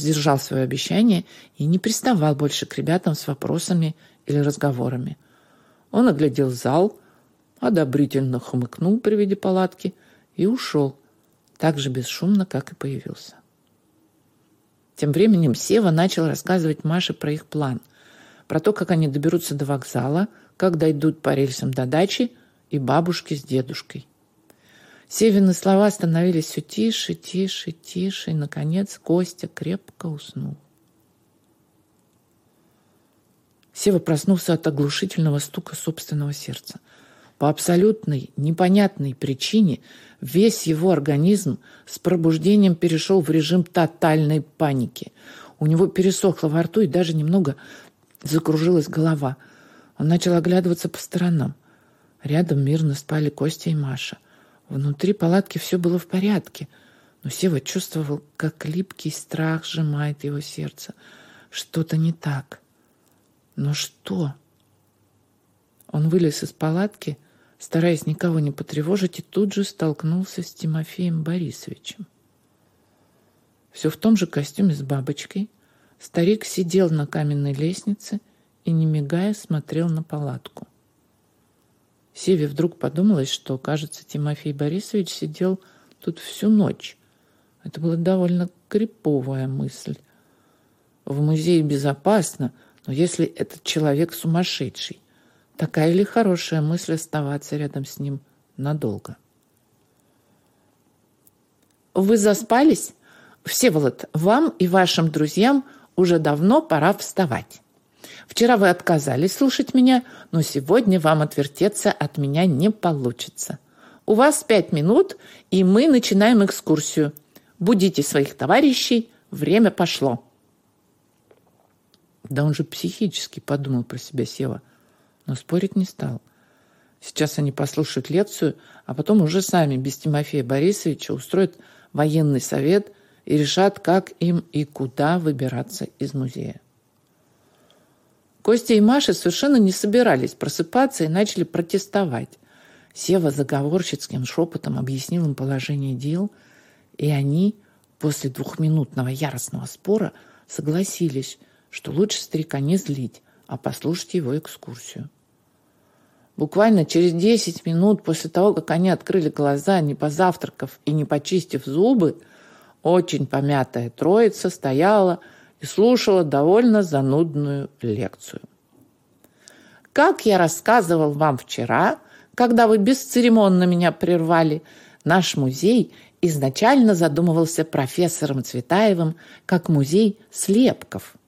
сдержал свое обещание и не приставал больше к ребятам с вопросами или разговорами. Он оглядел зал, одобрительно хмыкнул при виде палатки и ушел, так же бесшумно, как и появился. Тем временем Сева начал рассказывать Маше про их план, про то, как они доберутся до вокзала, как дойдут по рельсам до дачи и бабушки с дедушкой. Севины слова становились все тише, тише, тише, и, наконец, Костя крепко уснул. Сева проснулся от оглушительного стука собственного сердца. По абсолютной, непонятной причине весь его организм с пробуждением перешел в режим тотальной паники. У него пересохло во рту и даже немного закружилась голова. Он начал оглядываться по сторонам. Рядом мирно спали Костя и Маша. Внутри палатки все было в порядке, но Сева чувствовал, как липкий страх сжимает его сердце. Что-то не так. Но что? Он вылез из палатки, стараясь никого не потревожить, и тут же столкнулся с Тимофеем Борисовичем. Все в том же костюме с бабочкой. Старик сидел на каменной лестнице и, не мигая, смотрел на палатку. Севе вдруг подумалось, что, кажется, Тимофей Борисович сидел тут всю ночь. Это была довольно криповая мысль. В музее безопасно, но если этот человек сумасшедший, такая ли хорошая мысль оставаться рядом с ним надолго? Вы заспались? Всеволод, вам и вашим друзьям уже давно пора вставать. Вчера вы отказались слушать меня, но сегодня вам отвертеться от меня не получится. У вас пять минут, и мы начинаем экскурсию. Будите своих товарищей, время пошло. Да он же психически подумал про себя Сева, но спорить не стал. Сейчас они послушают лекцию, а потом уже сами, без Тимофея Борисовича, устроят военный совет и решат, как им и куда выбираться из музея. Костя и Маша совершенно не собирались просыпаться и начали протестовать. Сева заговорщицким шепотом объяснил им положение дел, и они после двухминутного яростного спора согласились, что лучше старика не злить, а послушать его экскурсию. Буквально через 10 минут после того, как они открыли глаза, не позавтракав и не почистив зубы, очень помятая троица стояла и слушала довольно занудную лекцию. Как я рассказывал вам вчера, когда вы бесцеремонно меня прервали, наш музей изначально задумывался профессором Цветаевым как музей слепков –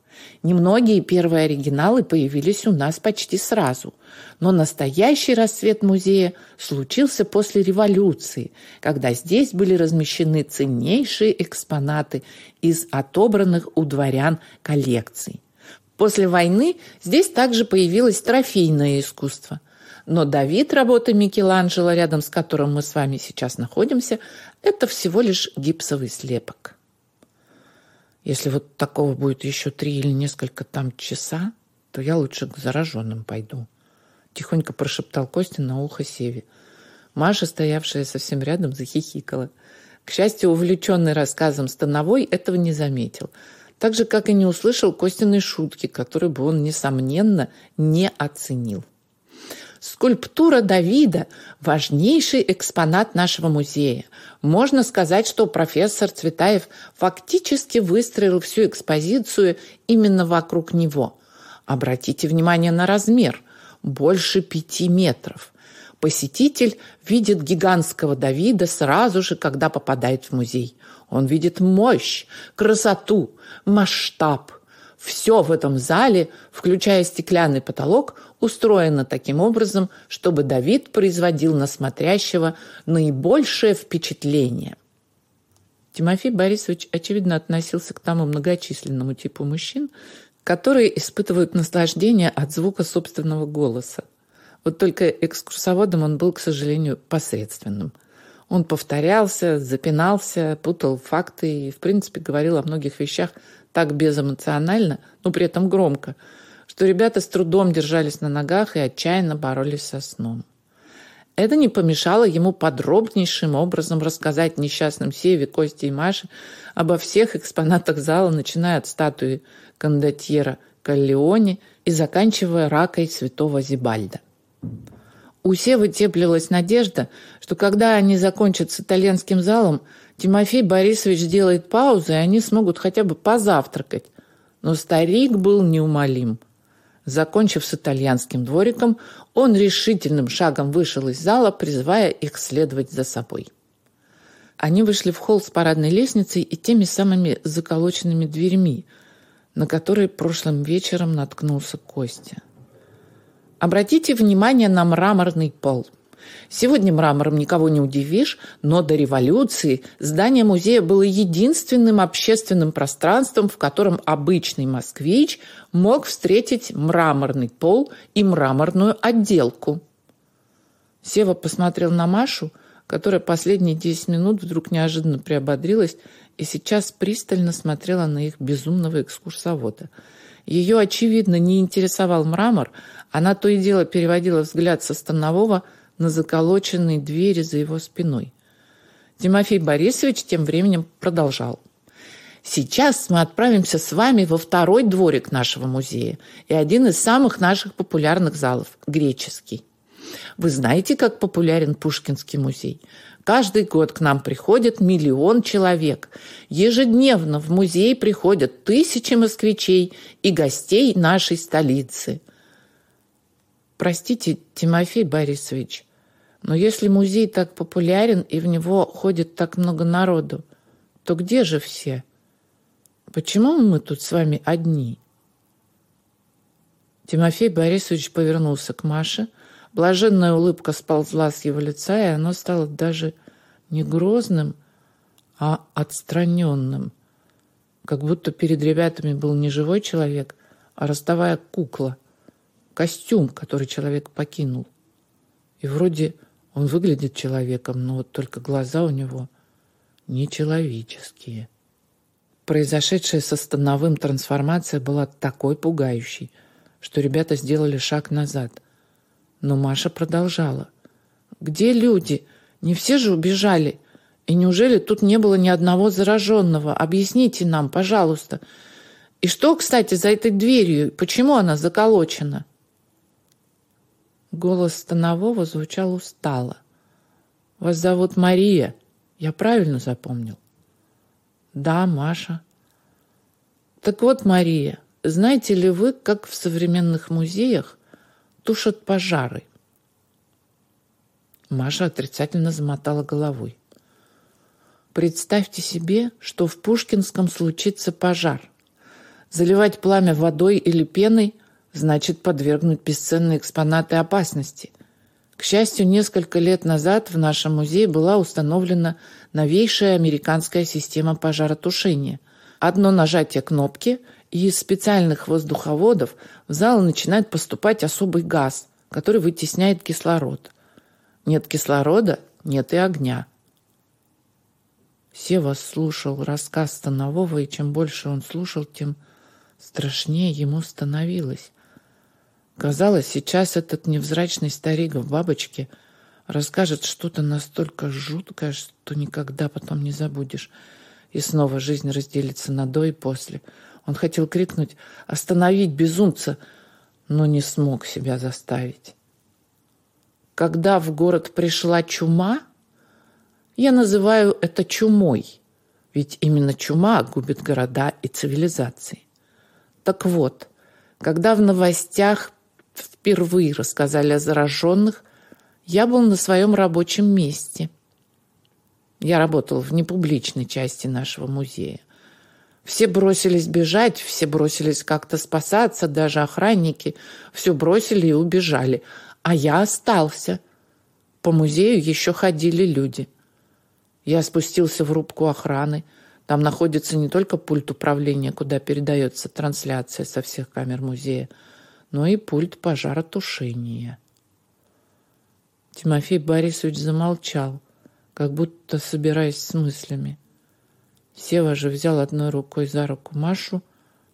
Немногие первые оригиналы появились у нас почти сразу, но настоящий расцвет музея случился после революции, когда здесь были размещены ценнейшие экспонаты из отобранных у дворян коллекций. После войны здесь также появилось трофейное искусство. Но Давид, работа Микеланджело, рядом с которым мы с вами сейчас находимся, это всего лишь гипсовый слепок. Если вот такого будет еще три или несколько там часа, то я лучше к зараженным пойду. Тихонько прошептал Костя на ухо Севе. Маша, стоявшая совсем рядом, захихикала. К счастью, увлеченный рассказом Становой этого не заметил. Так же, как и не услышал Костиной шутки, которую бы он, несомненно, не оценил. Скульптура Давида – важнейший экспонат нашего музея. Можно сказать, что профессор Цветаев фактически выстроил всю экспозицию именно вокруг него. Обратите внимание на размер – больше пяти метров. Посетитель видит гигантского Давида сразу же, когда попадает в музей. Он видит мощь, красоту, масштаб – все в этом зале, включая стеклянный потолок, устроено таким образом, чтобы Давид производил на смотрящего наибольшее впечатление. Тимофей Борисович, очевидно, относился к тому многочисленному типу мужчин, которые испытывают наслаждение от звука собственного голоса. Вот только экскурсоводом он был, к сожалению, посредственным. Он повторялся, запинался, путал факты и, в принципе, говорил о многих вещах так безэмоционально, но при этом громко, что ребята с трудом держались на ногах и отчаянно боролись со сном. Это не помешало ему подробнейшим образом рассказать несчастным Севе, Косте и Маше обо всех экспонатах зала, начиная от статуи кондотьера Каллиони и заканчивая ракой святого Зибальда. У Севы теплилась надежда, что когда они закончат с итальянским залом, Тимофей Борисович сделает паузу, и они смогут хотя бы позавтракать. Но старик был неумолим. Закончив с итальянским двориком, он решительным шагом вышел из зала, призывая их следовать за собой. Они вышли в холл с парадной лестницей и теми самыми заколоченными дверьми, на которые прошлым вечером наткнулся Костя. Обратите внимание на мраморный пол. Сегодня мрамором никого не удивишь, но до революции здание музея было единственным общественным пространством, в котором обычный москвич мог встретить мраморный пол и мраморную отделку. Сева посмотрел на Машу, которая последние десять минут вдруг неожиданно приободрилась и сейчас пристально смотрела на их безумного экскурсовода – ее, очевидно, не интересовал мрамор, она то и дело переводила взгляд со станового на заколоченные двери за его спиной. Тимофей Борисович тем временем продолжал. Сейчас мы отправимся с вами во второй дворик нашего музея и один из самых наших популярных залов – греческий. Вы знаете, как популярен Пушкинский музей? Каждый год к нам приходит миллион человек. Ежедневно в музей приходят тысячи москвичей и гостей нашей столицы. Простите, Тимофей Борисович, но если музей так популярен и в него ходит так много народу, то где же все? Почему мы тут с вами одни? Тимофей Борисович повернулся к Маше – Блаженная улыбка сползла с его лица, и оно стало даже не грозным, а отстраненным. Как будто перед ребятами был не живой человек, а ростовая кукла, костюм, который человек покинул. И вроде он выглядит человеком, но вот только глаза у него нечеловеческие. Произошедшая со Становым трансформация была такой пугающей, что ребята сделали шаг назад – но Маша продолжала. «Где люди? Не все же убежали. И неужели тут не было ни одного зараженного? Объясните нам, пожалуйста. И что, кстати, за этой дверью? Почему она заколочена?» Голос Станового звучал устало. «Вас зовут Мария. Я правильно запомнил?» «Да, Маша». «Так вот, Мария, знаете ли вы, как в современных музеях тушат пожары. Маша отрицательно замотала головой. Представьте себе, что в Пушкинском случится пожар. Заливать пламя водой или пеной значит подвергнуть бесценные экспонаты опасности. К счастью, несколько лет назад в нашем музее была установлена новейшая американская система пожаротушения. Одно нажатие кнопки, и из специальных воздуховодов в зал начинает поступать особый газ, который вытесняет кислород. Нет кислорода – нет и огня. Сева слушал рассказ Станового, и чем больше он слушал, тем страшнее ему становилось. Казалось, сейчас этот невзрачный старик в бабочке расскажет что-то настолько жуткое, что никогда потом не забудешь. И снова жизнь разделится на до и после – он хотел крикнуть «Остановить безумца!», но не смог себя заставить. Когда в город пришла чума, я называю это чумой, ведь именно чума губит города и цивилизации. Так вот, когда в новостях впервые рассказали о зараженных, я был на своем рабочем месте. Я работал в непубличной части нашего музея. Все бросились бежать, все бросились как-то спасаться, даже охранники. Все бросили и убежали. А я остался. По музею еще ходили люди. Я спустился в рубку охраны. Там находится не только пульт управления, куда передается трансляция со всех камер музея, но и пульт пожаротушения. Тимофей Борисович замолчал, как будто собираясь с мыслями. Сева же взял одной рукой за руку Машу,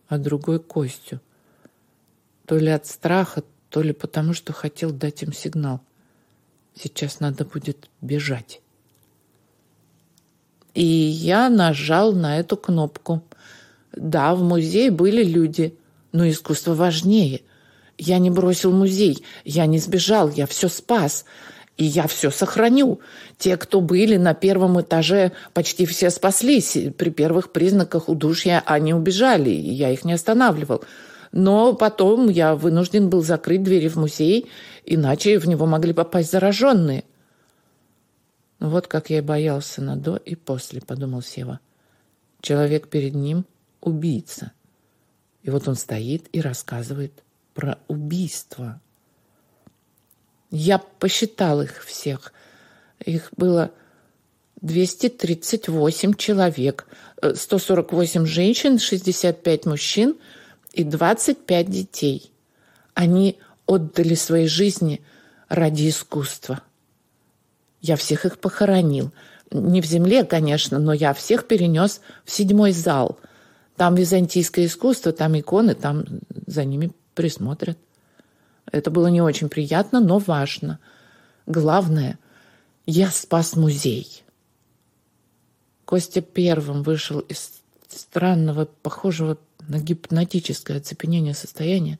а другой Костю. То ли от страха, то ли потому, что хотел дать им сигнал. Сейчас надо будет бежать. И я нажал на эту кнопку. Да, в музее были люди, но искусство важнее. Я не бросил музей, я не сбежал, я все спас. И я все сохраню. Те, кто были на первом этаже, почти все спаслись. При первых признаках удушья они убежали, и я их не останавливал. Но потом я вынужден был закрыть двери в музей, иначе в него могли попасть зараженные. Вот как я боялся на до и после, подумал Сева. Человек перед ним – убийца. И вот он стоит и рассказывает про убийство. Я посчитал их всех. Их было 238 человек, 148 женщин, 65 мужчин и 25 детей. Они отдали свои жизни ради искусства. Я всех их похоронил. Не в земле, конечно, но я всех перенес в седьмой зал. Там византийское искусство, там иконы, там за ними присмотрят. Это было не очень приятно, но важно. Главное, я спас музей. Костя первым вышел из странного, похожего на гипнотическое оцепенение состояния,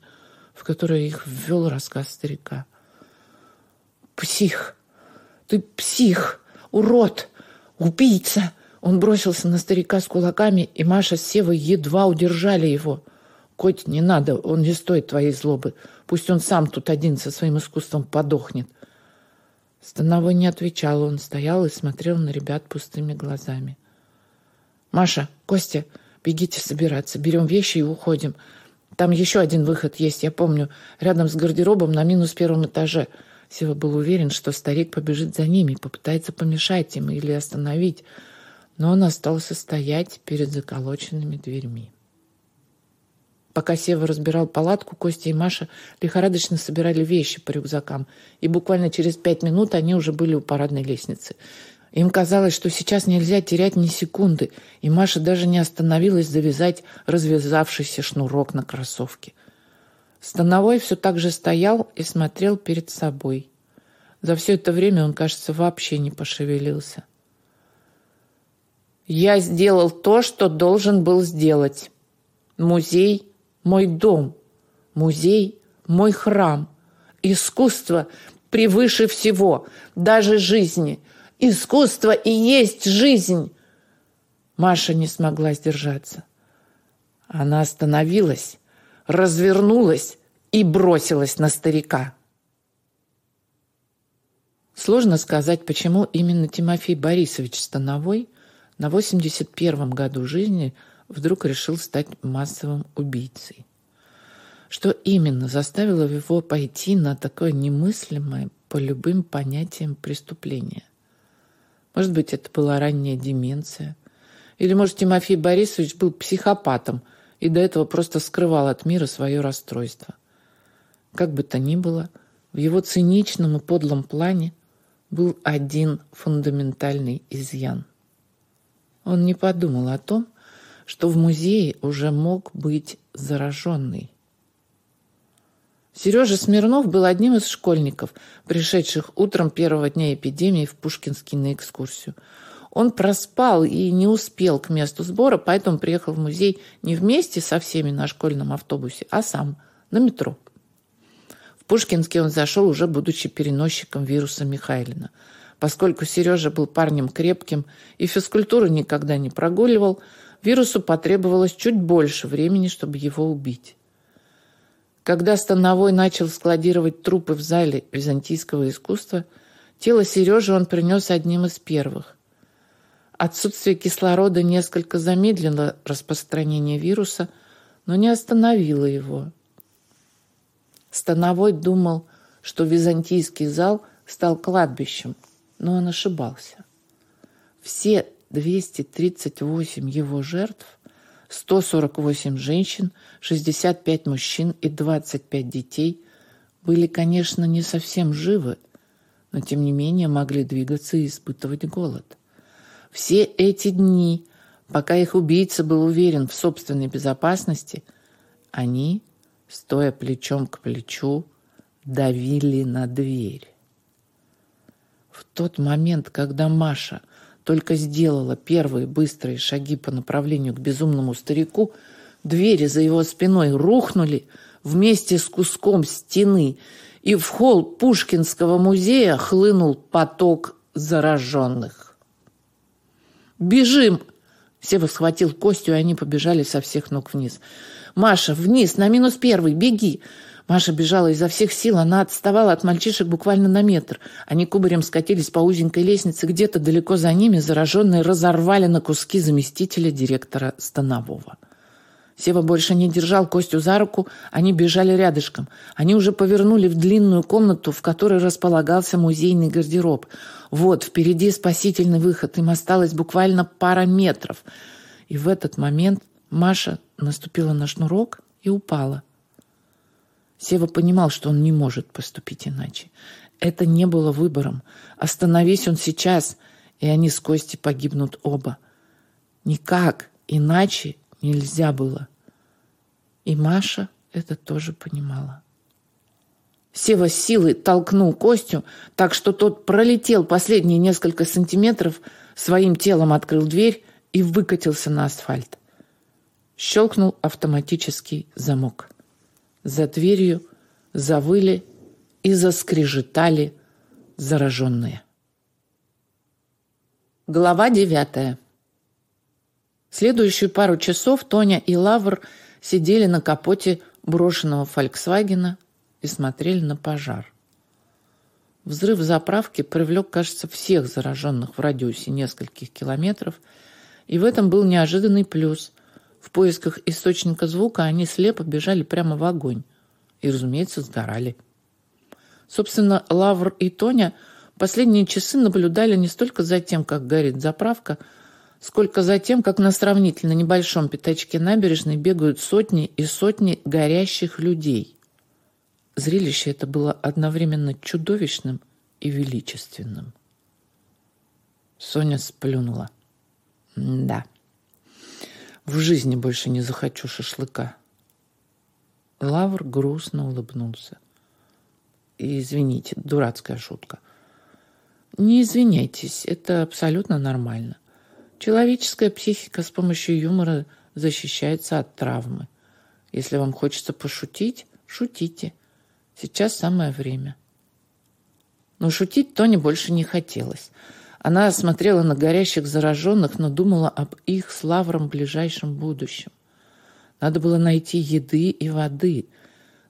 в которое их ввел рассказ старика. «Псих! Ты псих! Урод! Убийца!» Он бросился на старика с кулаками, и Маша с Севой едва удержали его. «Коть, не надо, он не стоит твоей злобы. Пусть он сам тут один со своим искусством подохнет». Становой не отвечал, он стоял и смотрел на ребят пустыми глазами. «Маша, Костя, бегите собираться, берем вещи и уходим. Там еще один выход есть, я помню, рядом с гардеробом на минус первом этаже». Сева был уверен, что старик побежит за ними, попытается помешать им или остановить, но он остался стоять перед заколоченными дверьми. Пока Сева разбирал палатку, Костя и Маша лихорадочно собирали вещи по рюкзакам, и буквально через пять минут они уже были у парадной лестницы. Им казалось, что сейчас нельзя терять ни секунды, и Маша даже не остановилась завязать развязавшийся шнурок на кроссовке. Становой все так же стоял и смотрел перед собой. За все это время он, кажется, вообще не пошевелился. «Я сделал то, что должен был сделать. Музей – мой дом. Музей – мой храм. Искусство превыше всего, даже жизни. Искусство и есть жизнь!» Маша не смогла сдержаться. Она остановилась, развернулась и бросилась на старика. Сложно сказать, почему именно Тимофей Борисович Становой на 81-м году жизни вдруг решил стать массовым убийцей. Что именно заставило его пойти на такое немыслимое по любым понятиям преступление? Может быть, это была ранняя деменция? Или, может, Тимофей Борисович был психопатом – и до этого просто скрывал от мира свое расстройство. Как бы то ни было, в его циничном и подлом плане был один фундаментальный изъян. Он не подумал о том, что в музее уже мог быть зараженный. Сережа Смирнов был одним из школьников, пришедших утром первого дня эпидемии в Пушкинский на экскурсию – он проспал и не успел к месту сбора, поэтому приехал в музей не вместе со всеми на школьном автобусе, а сам, на метро. В Пушкинский он зашел, уже будучи переносчиком вируса Михайлина. Поскольку Сережа был парнем крепким и физкультуру никогда не прогуливал, вирусу потребовалось чуть больше времени, чтобы его убить. Когда Становой начал складировать трупы в зале византийского искусства, тело Сережи он принес одним из первых. Отсутствие кислорода несколько замедлило распространение вируса, но не остановило его. Становой думал, что византийский зал стал кладбищем, но он ошибался. Все 238 его жертв, 148 женщин, 65 мужчин и 25 детей были, конечно, не совсем живы, но тем не менее могли двигаться и испытывать голод. Все эти дни, пока их убийца был уверен в собственной безопасности, они, стоя плечом к плечу, давили на дверь. В тот момент, когда Маша только сделала первые быстрые шаги по направлению к безумному старику, двери за его спиной рухнули вместе с куском стены, и в холл Пушкинского музея хлынул поток зараженных. «Бежим!» Сева схватил Костю, и они побежали со всех ног вниз. «Маша, вниз, на минус первый, беги!» Маша бежала изо всех сил, она отставала от мальчишек буквально на метр. Они кубарем скатились по узенькой лестнице, где-то далеко за ними зараженные разорвали на куски заместителя директора Станового. Сева больше не держал Костю за руку, они бежали рядышком. Они уже повернули в длинную комнату, в которой располагался музейный гардероб. Вот, впереди спасительный выход, им осталось буквально пара метров. И в этот момент Маша наступила на шнурок и упала. Сева понимал, что он не может поступить иначе. Это не было выбором. Остановись он сейчас, и они с Костей погибнут оба. Никак иначе нельзя было. И Маша это тоже понимала. Сева силой толкнул Костю, так что тот пролетел последние несколько сантиметров, своим телом открыл дверь и выкатился на асфальт. Щелкнул автоматический замок. За дверью завыли и заскрежетали зараженные. Глава девятая. Следующую пару часов Тоня и Лавр сидели на капоте брошенного «Фольксвагена» и смотрели на пожар. Взрыв заправки привлек, кажется, всех зараженных в радиусе нескольких километров, и в этом был неожиданный плюс. В поисках источника звука они слепо бежали прямо в огонь и, разумеется, сгорали. Собственно, Лавр и Тоня последние часы наблюдали не столько за тем, как горит заправка, сколько за тем, как на сравнительно небольшом пятачке набережной бегают сотни и сотни горящих людей. Зрелище это было одновременно чудовищным и величественным. Соня сплюнула. Да, в жизни больше не захочу шашлыка. Лавр грустно улыбнулся. Извините, дурацкая шутка. Не извиняйтесь, это абсолютно нормально. Человеческая психика с помощью юмора защищается от травмы. Если вам хочется пошутить, шутите. Сейчас самое время. Но шутить Тони больше не хотелось. Она смотрела на горящих зараженных, но думала об их с Лавром ближайшем будущем. Надо было найти еды и воды.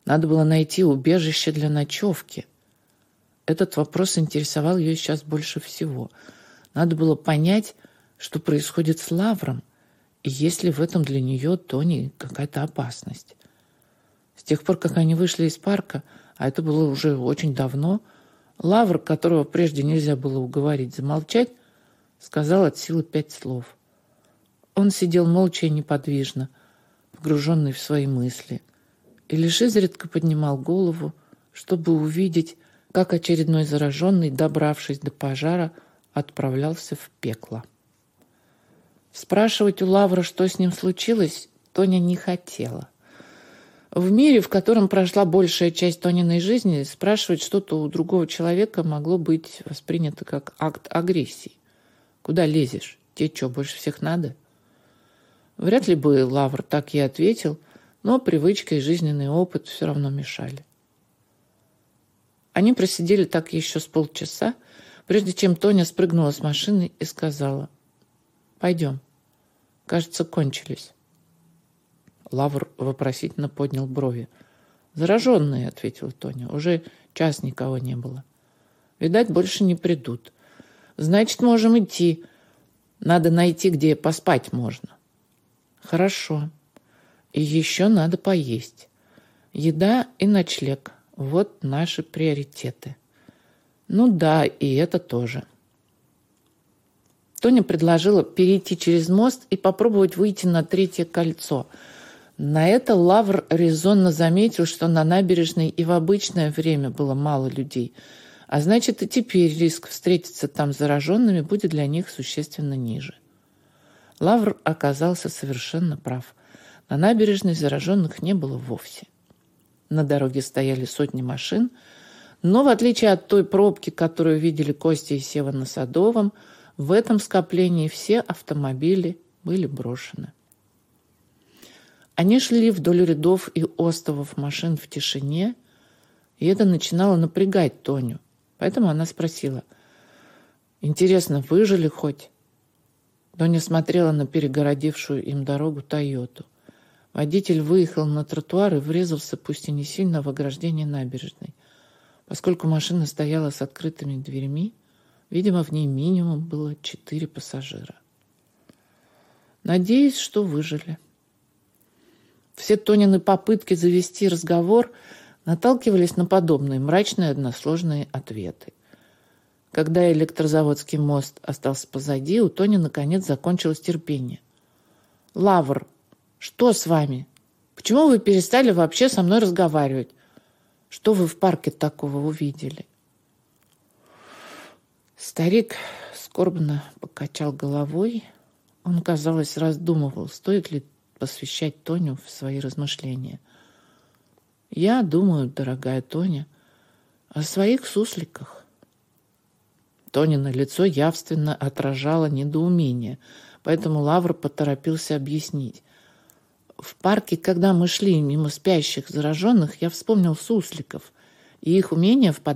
Надо было найти убежище для ночевки. Этот вопрос интересовал ее сейчас больше всего. Надо было понять, что происходит с Лавром, и есть ли в этом для нее, Тони, какая-то опасность. С тех пор, как они вышли из парка, а это было уже очень давно, Лавр, которого прежде нельзя было уговорить замолчать, сказал от силы пять слов. Он сидел молча и неподвижно, погруженный в свои мысли, и лишь изредка поднимал голову, чтобы увидеть, как очередной зараженный, добравшись до пожара, отправлялся в пекло. Спрашивать у Лавра, что с ним случилось, Тоня не хотела. В мире, в котором прошла большая часть Тониной жизни, спрашивать что-то у другого человека могло быть воспринято как акт агрессии. Куда лезешь? Тебе что, больше всех надо? Вряд ли бы Лавр так и ответил, но привычка и жизненный опыт все равно мешали. Они просидели так еще с полчаса, прежде чем Тоня спрыгнула с машины и сказала – Пойдем. Кажется, кончились. Лавр вопросительно поднял брови. «Зараженные», — ответил Тоня. «Уже час никого не было. Видать, больше не придут. Значит, можем идти. Надо найти, где поспать можно». «Хорошо. И еще надо поесть. Еда и ночлег. Вот наши приоритеты». «Ну да, и это тоже». Тоня предложила перейти через мост и попробовать выйти на третье кольцо. На это Лавр резонно заметил, что на набережной и в обычное время было мало людей. А значит, и теперь риск встретиться там с зараженными будет для них существенно ниже. Лавр оказался совершенно прав. На набережной зараженных не было вовсе. На дороге стояли сотни машин, Но в отличие от той пробки, которую видели Костя и Сева на Садовом, в этом скоплении все автомобили были брошены. Они шли вдоль рядов и остовов машин в тишине, и это начинало напрягать Тоню. Поэтому она спросила, «Интересно, выжили хоть?» Тоня смотрела на перегородившую им дорогу «Тойоту». Водитель выехал на тротуар и врезался, пусть и не сильно, в ограждение набережной. Поскольку машина стояла с открытыми дверьми, видимо, в ней минимум было четыре пассажира. Надеюсь, что выжили. Все Тонины попытки завести разговор наталкивались на подобные мрачные односложные ответы. Когда электрозаводский мост остался позади, у Тони наконец закончилось терпение. «Лавр, что с вами? Почему вы перестали вообще со мной разговаривать? Что вы в парке такого увидели?» Старик скорбно покачал головой. Он, казалось, раздумывал, стоит ли посвящать Тоню в свои размышления. Я думаю, дорогая Тоня, о своих сусликах. Тонина лицо явственно отражало недоумение, поэтому Лавр поторопился объяснить. В парке, когда мы шли мимо спящих зараженных, я вспомнил сусликов и их умение впадать